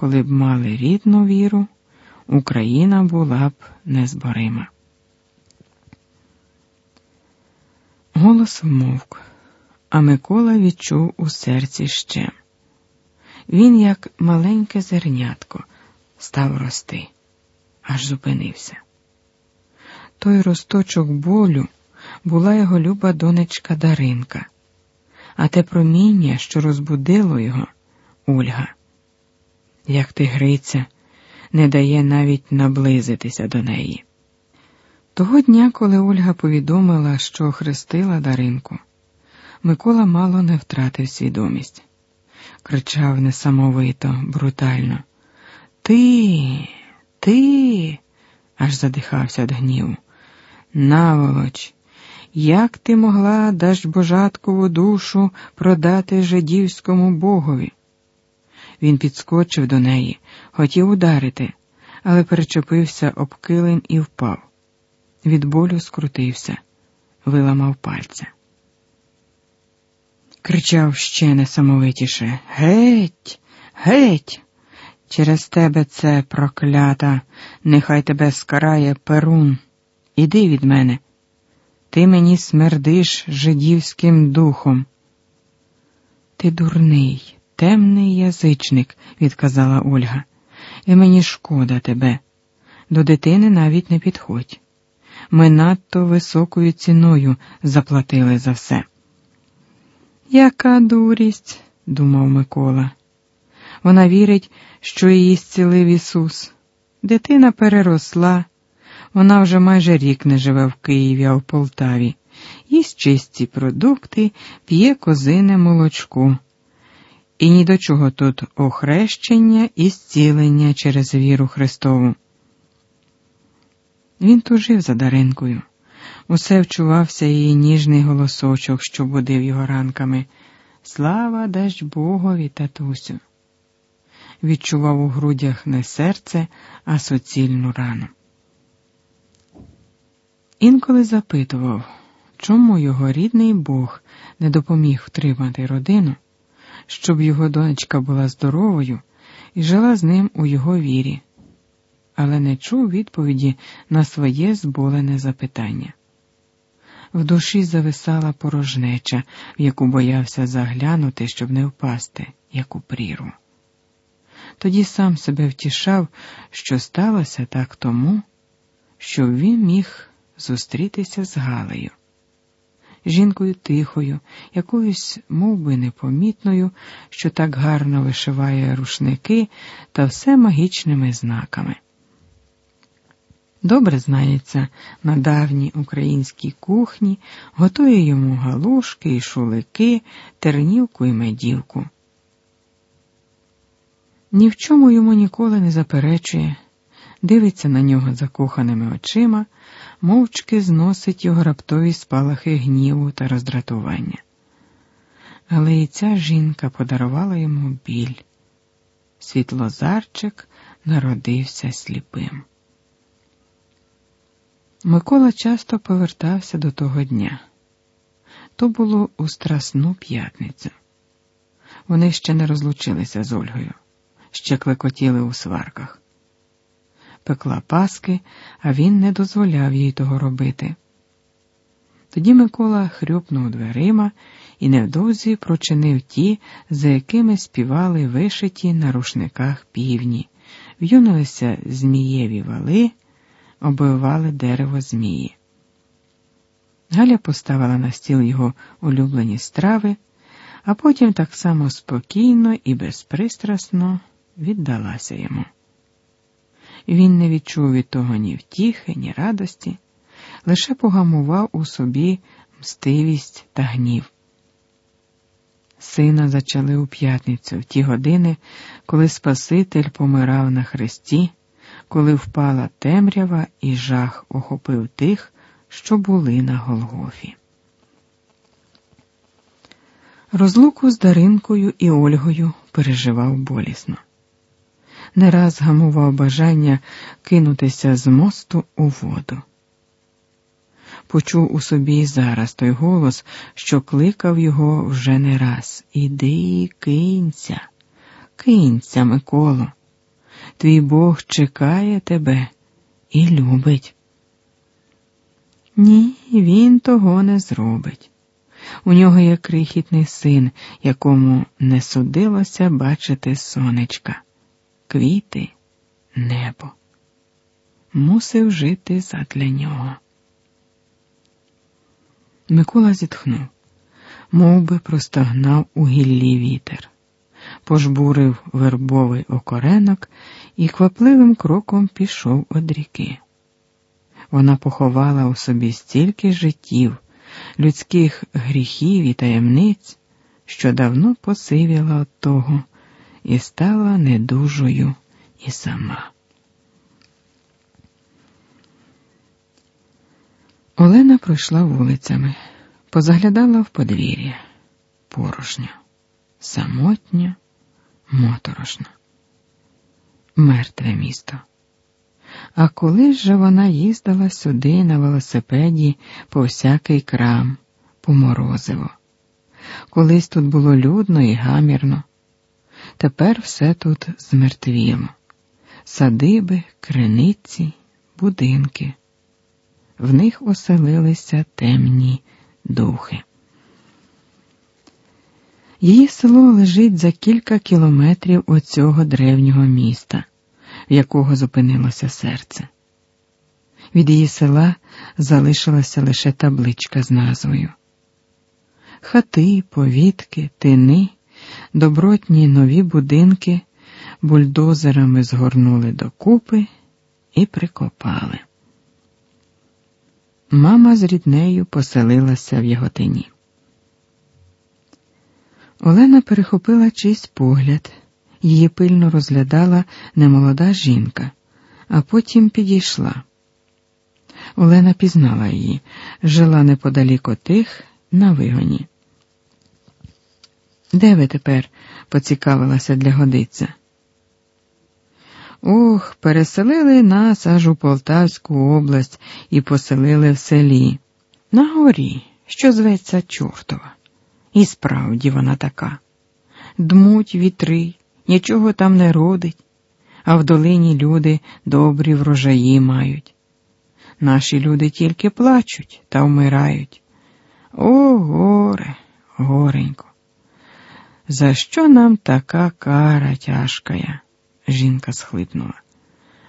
коли б мали рідну віру, Україна була б незборима. Голос вмовк, а Микола відчув у серці ще. Він, як маленьке зернятко, став рости, аж зупинився. Той росточок болю була його люба донечка Даринка, а те проміння, що розбудило його, Ольга. Як тигриця, не дає навіть наблизитися до неї. Того дня, коли Ольга повідомила, що охрестила Даринку, Микола мало не втратив свідомість, кричав несамовито, брутально. Ти, ти, аж задихався від гніву. Наволоч, як ти могла Дажбожаткову душу продати жидівському богові? Він підскочив до неї, хотів ударити, але перечепився об килим і впав. Від болю скрутився, виламав пальця. Кричав ще несамовитіше Геть, геть! Через тебе це проклята, нехай тебе скарає перун. Іди від мене. Ти мені смердиш жидівським духом. Ти дурний, темний язичник, відказала Ольга, і мені шкода тебе. До дитини навіть не підходь. Ми надто високою ціною заплатили за все. Яка дурість, думав Микола. Вона вірить, що її зцілив Ісус. Дитина переросла, вона вже майже рік не живе в Києві, а в Полтаві, їсть чисті продукти, п'є козине молочко. І ні до чого тут охрещення і зцілення через віру Христову. Він тужив за Даринкою. Усе вчувався її ніжний голосочок, що будив його ранками. Слава дасть Богові, татусю. Відчував у грудях не серце, а суцільну рану. Інколи запитував, чому його рідний Бог не допоміг втримати родину, щоб його донечка була здоровою і жила з ним у його вірі, але не чув відповіді на своє зболене запитання. В душі зависала порожнеча, в яку боявся заглянути, щоб не впасти, як у пріру. Тоді сам себе втішав, що сталося так тому, що він міг зустрітися з Галею, жінкою тихою, якоюсь мов би, непомітною, що так гарно вишиває рушники та все магічними знаками. Добре знається на давній українській кухні, готує йому галушки і шулики, тернівку і медівку. Ні в чому йому ніколи не заперечує, дивиться на нього закоханими очима, мовчки зносить його раптові спалахи гніву та роздратування. Але і ця жінка подарувала йому біль. Світлозарчик народився сліпим. Микола часто повертався до того дня. То було у Страсну п'ятницю. Вони ще не розлучилися з Ольгою, ще клекотіли у сварках пекла паски, а він не дозволяв їй того робити. Тоді Микола хрюпнув дверима і невдовзі прочинив ті, за якими співали вишиті на рушниках півні, в'юнилися змієві вали, обивали дерево змії. Галя поставила на стіл його улюблені страви, а потім так само спокійно і безпристрасно віддалася йому. Він не відчув від того ні втіхи, ні радості, лише погамував у собі мстивість та гнів. Сина зачали у п'ятницю в ті години, коли Спаситель помирав на хресті, коли впала темрява і жах охопив тих, що були на Голгофі. Розлуку з Даринкою і Ольгою переживав болісно не раз гамував бажання кинутися з мосту у воду. Почув у собі зараз той голос, що кликав його вже не раз Іди, кинься, кинься, Миколо. твій Бог чекає тебе і любить. Ні, він того не зробить. У нього є крихітний син, якому не судилося бачити сонечка, квіти, небо. Мусив жити задля нього. Микола зітхнув, мов би простогнав у гіллі вітер, пожбурив вербовий окоренок і квапливим кроком пішов од ріки. Вона поховала у собі стільки життів, людських гріхів і таємниць, що давно посивіла от того і стала недужою і сама. Олена пройшла вулицями, позаглядала в подвір'я порожньо, самотньо, моторошно, мертве місто. А коли ж вона їздила сюди на велосипеді по всякий крам, по морозиво. Колись тут було людно і гамірно, тепер все тут змертвіло. Садиби, криниці, будинки. В них оселилися темні духи. Її село лежить за кілька кілометрів від цього древнього міста в якого зупинилося серце. Від її села залишилася лише табличка з назвою. Хати, повітки, тини, добротні нові будинки бульдозерами згорнули докупи і прикопали. Мама з ріднею поселилася в його тині. Олена перехопила чийсь погляд. Її пильно розглядала немолода жінка, а потім підійшла. Олена пізнала її, жила неподалік отих на вигоні. Де ви тепер? поцікавилася для годиця. Ох, переселили нас аж у Полтавську область і поселили в селі. На горі, що зветься Чортова. І справді вона така. Дмуть вітри, нічого там не родить, а в долині люди добрі врожаї мають. Наші люди тільки плачуть та вмирають. О, горе, горенько. За що нам така кара тяжкая? Жінка схлипнула.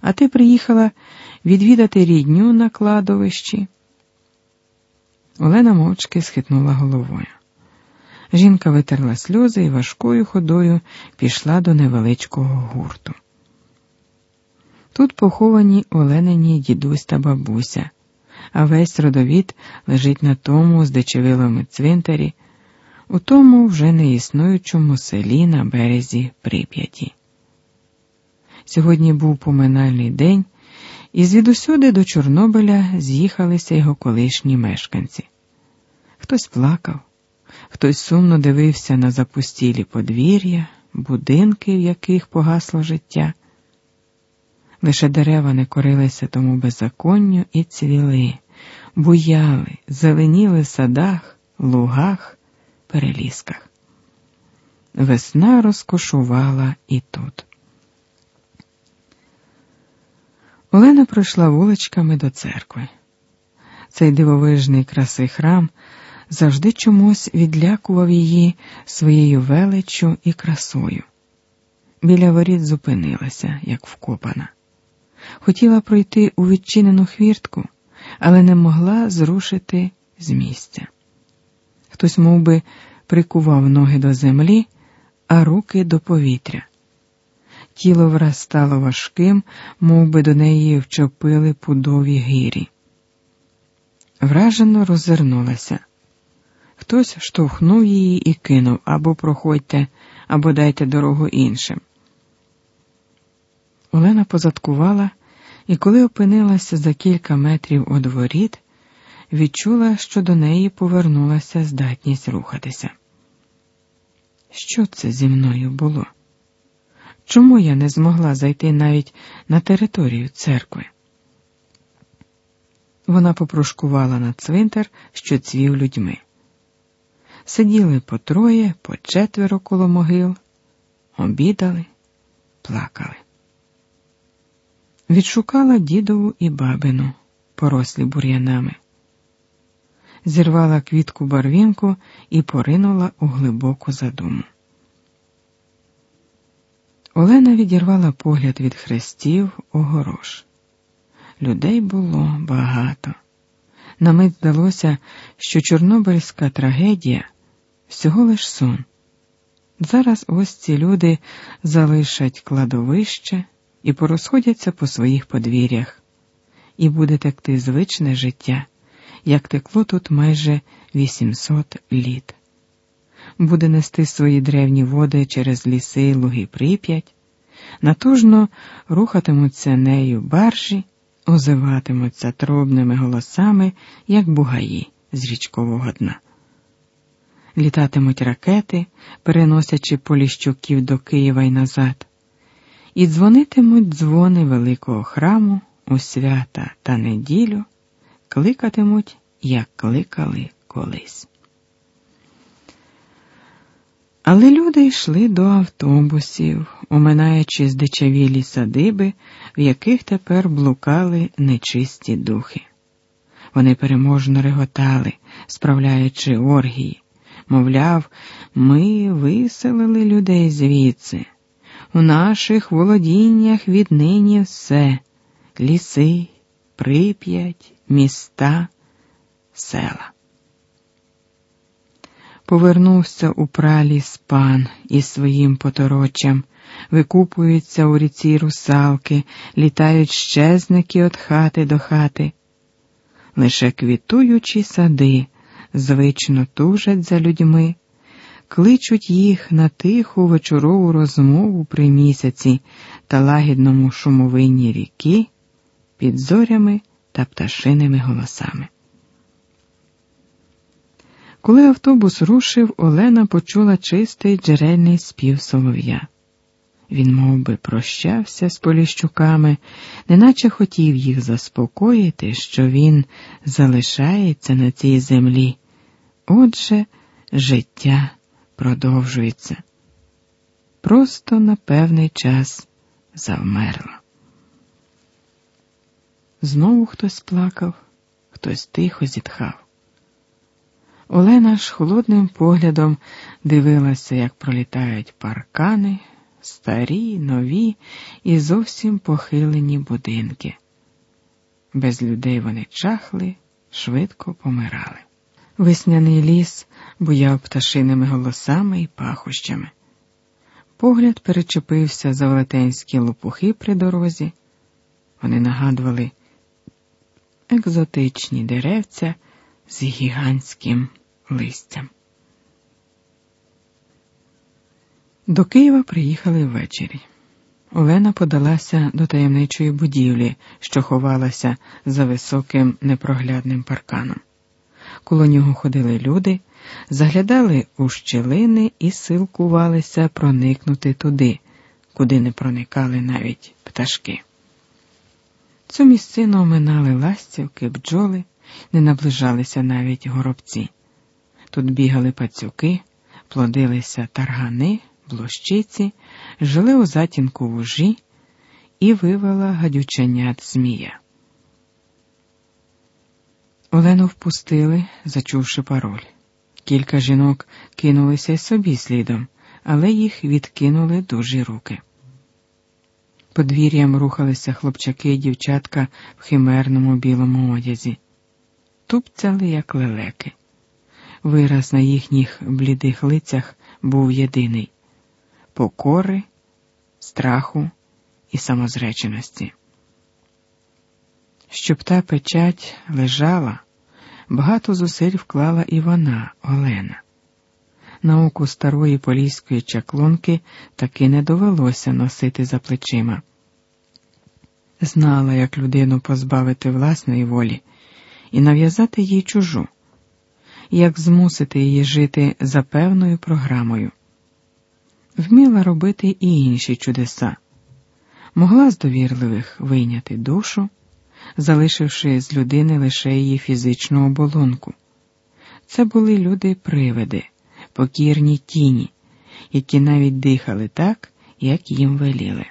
А ти приїхала відвідати рідню на кладовищі? Олена мовчки схитнула головою. Жінка витерла сльози і важкою ходою пішла до невеличкого гурту. Тут поховані Оленині дідусь та бабуся, а весь родовід лежить на тому здичевилому цвинтарі, у тому вже неіснуючому селі на березі Прип'яті. Сьогодні був поминальний день, і звідусюди до Чорнобиля з'їхалися його колишні мешканці. Хтось плакав. Хтось сумно дивився на запустілі подвір'я, будинки, в яких погасло життя. Лише дерева не корилися тому беззаконню і цвіли, буяли, зеленіли в садах, лугах, перелісках. Весна розкошувала і тут. Олена пройшла вуличками до церкви. Цей дивовижний краси храм завжди чомусь відлякував її своєю величчю і красою. Біля воріт зупинилася, як вкопана. Хотіла пройти у відчинену хвіртку, але не могла зрушити з місця. Хтось мов би, прикував ноги до землі, а руки до повітря. Тіло враз стало важким, мов би до неї вчепили пудові гирі. Вражено роззирнулася. Хтось штовхнув її і кинув або проходьте, або дайте дорогу іншим. Олена позадкувала і, коли опинилася за кілька метрів од воріт, відчула, що до неї повернулася здатність рухатися. Що це зі мною було? Чому я не змогла зайти навіть на територію церкви? Вона попрошкувала на цвинтар, що цвів людьми. Сиділи по троє, по четверо коло могил, обідали, плакали. Відшукала дідову і бабину, порослі бур'янами, зірвала квітку барвінку і поринула у глибоку задуму. Олена відірвала погляд від хрестів огорош. Людей було багато. На мить здалося, що Чорнобильська трагедія всього лиш сон. Зараз ось ці люди залишать кладовище і порозходяться по своїх подвір'ях, і буде текти звичне життя, як текло тут майже 800 літ. Буде нести свої древні води через ліси, луги прип'ять, натужно рухатимуться нею баржі, озиватимуться тробними голосами, як бугаї з річкового дна. Літатимуть ракети, переносячи поліщуків до Києва й назад, і дзвонитимуть дзвони великого храму у свята та неділю, кликатимуть, як кликали колись. Але люди йшли до автобусів, оминаючи здичавілі садиби, в яких тепер блукали нечисті духи. Вони переможно реготали, справляючи оргії, Мовляв, ми виселили людей звідси. У наших володіннях віднині все ліси, прип'ять, міста, села. Повернувся у пралі спан із своїм поторочам, викупуються у ріці русалки, літають щезники від хати до хати. Лише квітуючі сади звично тужать за людьми, кличуть їх на тиху вечорову розмову при місяці та лагідному шумовині ріки під зорями та пташиними голосами. Коли автобус рушив, Олена почула чистий джерельний спів солов'я. Він мов би, прощався з поліщуками, неначе хотів їх заспокоїти, що він залишається на цій землі. Отже, життя продовжується. Просто на певний час завмерло. Знову хтось плакав, хтось тихо зітхав. Олена ж холодним поглядом дивилася, як пролітають паркани старі, нові і зовсім похилені будинки. Без людей вони чахли, швидко помирали. Весняний ліс буяв пташиними голосами і пахощами. Погляд перечепився за велетенські лопухи при дорозі. Вони нагадували екзотичні деревця з гігантським листям. До Києва приїхали ввечері. Олена подалася до таємничої будівлі, що ховалася за високим непроглядним парканом. Коло нього ходили люди, заглядали у щілини і силкувалися проникнути туди, куди не проникали навіть пташки. Цю місцину оминали ластівки, бджоли, не наближалися навіть горобці. Тут бігали пацюки, плодилися таргани блощиці, жили у затінку вужі і вивела гадюченят Змія. Олену впустили, зачувши пароль. Кілька жінок кинулися й собі слідом, але їх відкинули дужі руки. Подвір'ям рухалися хлопчаки і дівчатка в химерному білому одязі, тупцяли, як лелеки. Вираз на їхніх блідих лицях був єдиний покори, страху і самозреченості. Щоб та печать лежала, багато зусиль вклала і вона, Олена. Науку старої поліської чаклунки таки не довелося носити за плечима. Знала, як людину позбавити власної волі і нав'язати їй чужу, як змусити її жити за певною програмою вміла робити і інші чудеса, могла з довірливих вийняти душу, залишивши з людини лише її фізичну оболонку. Це були люди-привиди, покірні тіні, які навіть дихали так, як їм веліли.